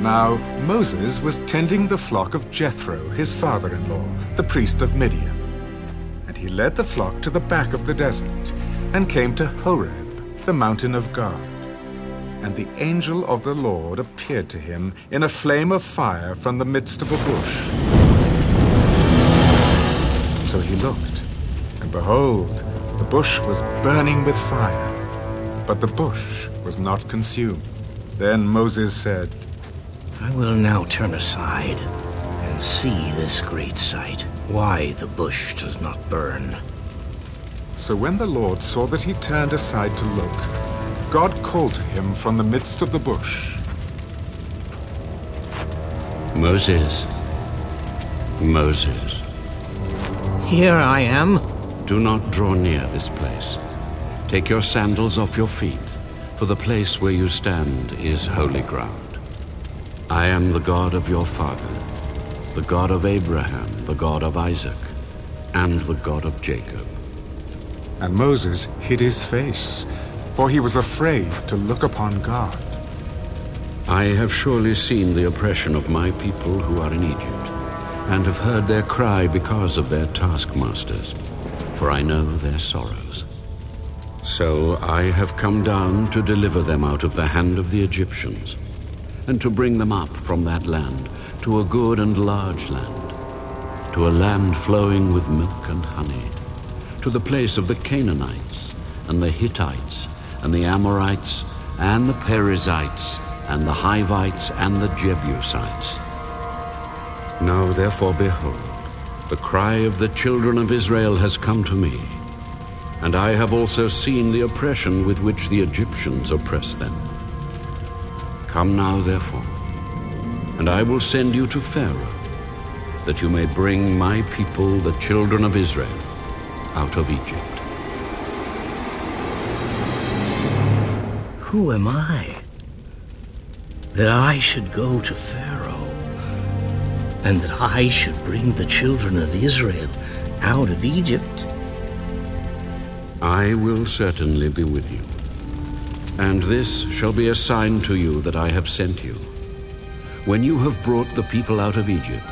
Now Moses was tending the flock of Jethro, his father in law, the priest of Midian. And he led the flock to the back of the desert and came to Horeb, the mountain of God. And the angel of the Lord appeared to him in a flame of fire from the midst of a bush. So he looked, and behold, the bush was burning with fire, but the bush was not consumed. Then Moses said, I will now turn aside and see this great sight, why the bush does not burn. So when the Lord saw that he turned aside to look, God called to him from the midst of the bush. Moses, Moses, Here I am. do not draw near this place. Take your sandals off your feet, for the place where you stand is holy ground. I am the God of your father, the God of Abraham, the God of Isaac, and the God of Jacob. And Moses hid his face, for he was afraid to look upon God. I have surely seen the oppression of my people who are in Egypt, and have heard their cry because of their taskmasters, for I know their sorrows. So I have come down to deliver them out of the hand of the Egyptians, and to bring them up from that land to a good and large land, to a land flowing with milk and honey, to the place of the Canaanites, and the Hittites, and the Amorites, and the Perizzites, and the Hivites, and the Jebusites. Now therefore, behold, the cry of the children of Israel has come to me, and I have also seen the oppression with which the Egyptians oppress them. Come now, therefore, and I will send you to Pharaoh, that you may bring my people, the children of Israel, out of Egypt. Who am I? That I should go to Pharaoh, and that I should bring the children of Israel out of Egypt? I will certainly be with you. And this shall be a sign to you that I have sent you. When you have brought the people out of Egypt,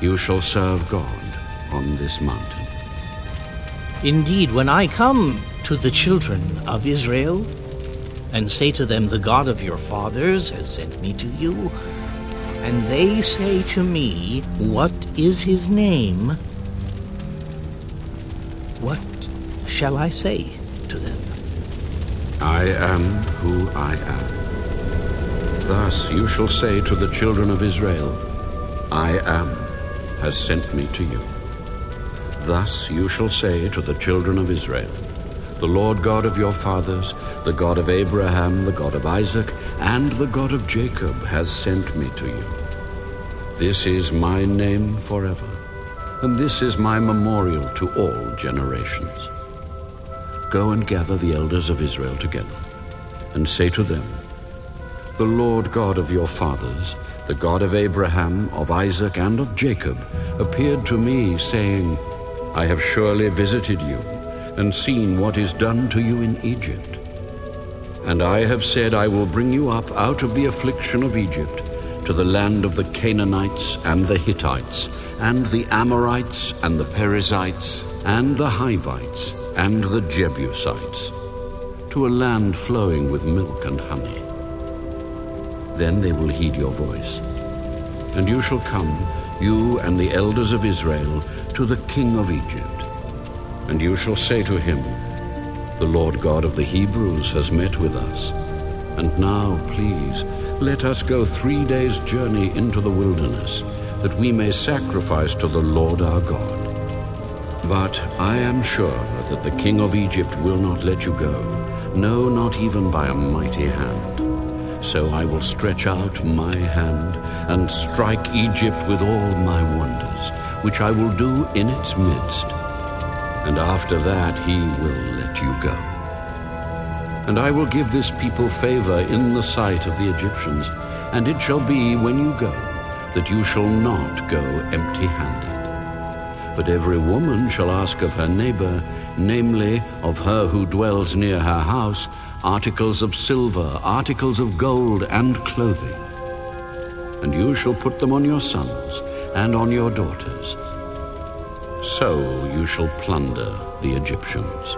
you shall serve God on this mountain. Indeed, when I come to the children of Israel and say to them, The God of your fathers has sent me to you, and they say to me, What is his name? What shall I say to them? I am who I am. Thus you shall say to the children of Israel, I am has sent me to you. Thus you shall say to the children of Israel, The Lord God of your fathers, the God of Abraham, the God of Isaac, and the God of Jacob has sent me to you. This is my name forever, and this is my memorial to all generations. Go and gather the elders of Israel together, and say to them, The Lord God of your fathers, the God of Abraham, of Isaac, and of Jacob, appeared to me, saying, I have surely visited you, and seen what is done to you in Egypt. And I have said, I will bring you up out of the affliction of Egypt to the land of the Canaanites and the Hittites, and the Amorites and the Perizzites, and the Hivites, and the Jebusites, to a land flowing with milk and honey. Then they will heed your voice. And you shall come, you and the elders of Israel, to the king of Egypt. And you shall say to him, The Lord God of the Hebrews has met with us. And now, please, let us go three days' journey into the wilderness, that we may sacrifice to the Lord our God. But I am sure that the king of Egypt will not let you go, no, not even by a mighty hand. So I will stretch out my hand and strike Egypt with all my wonders, which I will do in its midst. And after that he will let you go. And I will give this people favor in the sight of the Egyptians, and it shall be when you go that you shall not go empty handed. But every woman shall ask of her neighbor, namely, of her who dwells near her house, articles of silver, articles of gold, and clothing. and you shall put them on your sons and on your daughters. So you shall plunder the Egyptians.